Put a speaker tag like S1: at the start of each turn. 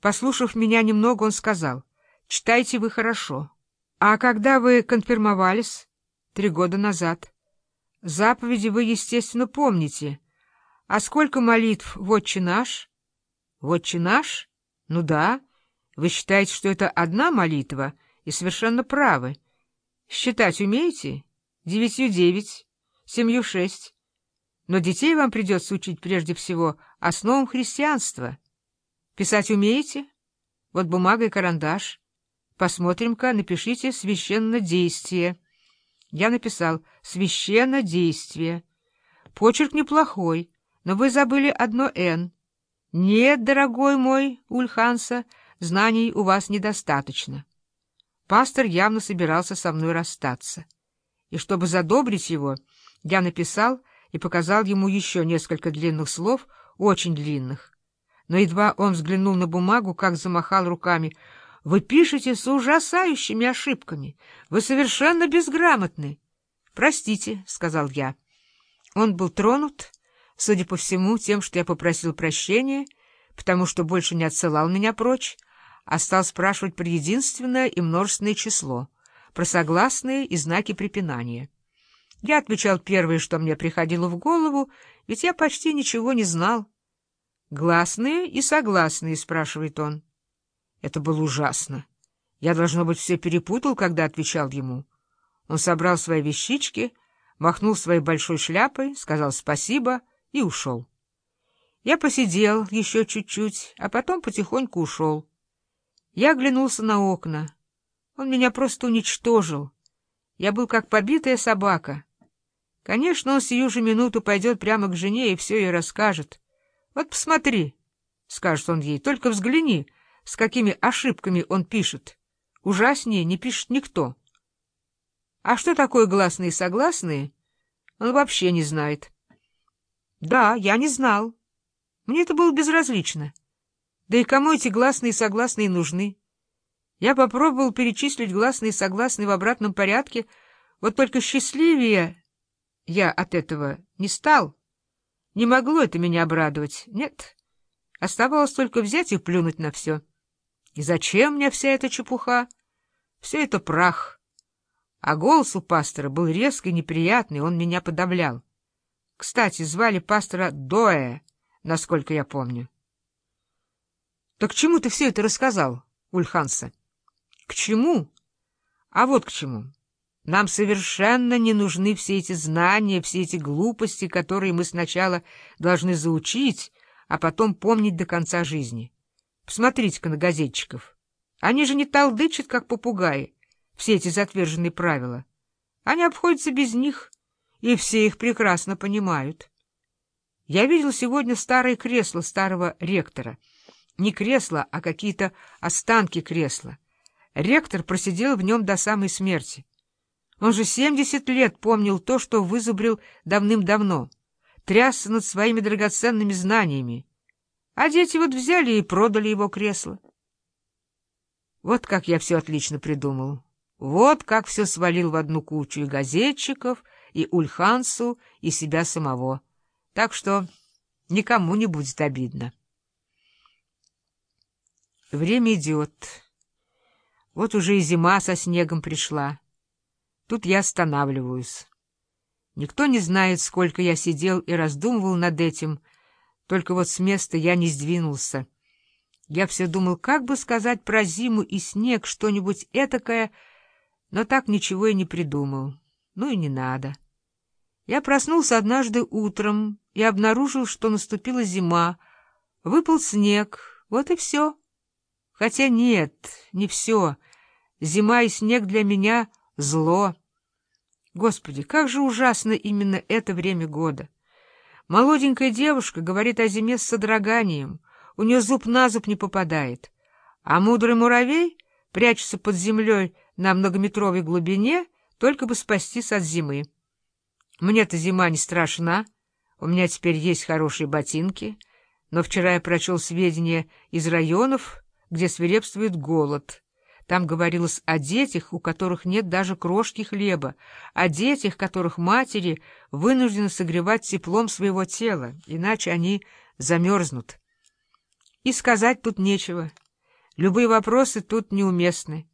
S1: Послушав меня немного, он сказал, «Читайте вы хорошо». «А когда вы конфирмовались?» «Три года назад». «Заповеди вы, естественно, помните. А сколько молитв в «Отче наш»?» «В «Отче наш»? Ну да. Вы считаете, что это одна молитва, и совершенно правы. Считать умеете? Девятью девять, семью шесть. Но детей вам придется учить прежде всего основам христианства». Писать умеете? Вот бумага и карандаш. Посмотрим-ка, напишите «священнодействие». Я написал «священнодействие». Почерк неплохой, но вы забыли одно «н». Нет, дорогой мой Ульханса, знаний у вас недостаточно. Пастор явно собирался со мной расстаться. И чтобы задобрить его, я написал и показал ему еще несколько длинных слов, очень длинных но едва он взглянул на бумагу, как замахал руками. — Вы пишете с ужасающими ошибками. Вы совершенно безграмотны. — Простите, — сказал я. Он был тронут, судя по всему, тем, что я попросил прощения, потому что больше не отсылал меня прочь, а стал спрашивать про единственное и множественное число, про согласные и знаки препинания. Я отвечал первое, что мне приходило в голову, ведь я почти ничего не знал. «Гласные и согласные?» — спрашивает он. Это было ужасно. Я, должно быть, все перепутал, когда отвечал ему. Он собрал свои вещички, махнул своей большой шляпой, сказал спасибо и ушел. Я посидел еще чуть-чуть, а потом потихоньку ушел. Я оглянулся на окна. Он меня просто уничтожил. Я был как побитая собака. Конечно, он сию же минуту пойдет прямо к жене и все ей расскажет. Вот посмотри, — скажет он ей, — только взгляни, с какими ошибками он пишет. Ужаснее не пишет никто. А что такое гласные и согласные, он вообще не знает. Да, я не знал. Мне это было безразлично. Да и кому эти гласные и согласные нужны? Я попробовал перечислить гласные и согласные в обратном порядке, вот только счастливее я от этого не стал. Не могло это меня обрадовать. Нет. Оставалось только взять и плюнуть на все. И зачем мне вся эта чепуха? Все это прах. А голос у пастора был резкий, неприятный, он меня подавлял. Кстати, звали пастора Доэ, насколько я помню. — Так к чему ты все это рассказал, Ульханса? — К чему? А вот к чему. Нам совершенно не нужны все эти знания, все эти глупости, которые мы сначала должны заучить, а потом помнить до конца жизни. Посмотрите-ка на газетчиков. Они же не толдычат, как попугаи, все эти затверженные правила. Они обходятся без них, и все их прекрасно понимают. Я видел сегодня старое кресло старого ректора. Не кресло, а какие-то останки кресла. Ректор просидел в нем до самой смерти. Он же семьдесят лет помнил то, что вызубрил давным-давно, трясся над своими драгоценными знаниями. А дети вот взяли и продали его кресло. Вот как я все отлично придумал. Вот как все свалил в одну кучу и газетчиков, и Ульхансу, и себя самого. Так что никому не будет обидно. Время идет. Вот уже и зима со снегом пришла. Тут я останавливаюсь. Никто не знает, сколько я сидел и раздумывал над этим, только вот с места я не сдвинулся. Я все думал, как бы сказать про зиму и снег что-нибудь этакое, но так ничего и не придумал. Ну и не надо. Я проснулся однажды утром и обнаружил, что наступила зима. Выпал снег, вот и все. Хотя нет, не все. Зима и снег для меня — зло. Господи, как же ужасно именно это время года! Молоденькая девушка говорит о зиме с содроганием, у нее зуб на зуб не попадает, а мудрый муравей прячется под землей на многометровой глубине, только бы спастись от зимы. Мне-то зима не страшна, у меня теперь есть хорошие ботинки, но вчера я прочел сведения из районов, где свирепствует голод — там говорилось о детях, у которых нет даже крошки хлеба, о детях, которых матери вынуждены согревать теплом своего тела, иначе они замерзнут. И сказать тут нечего. Любые вопросы тут неуместны.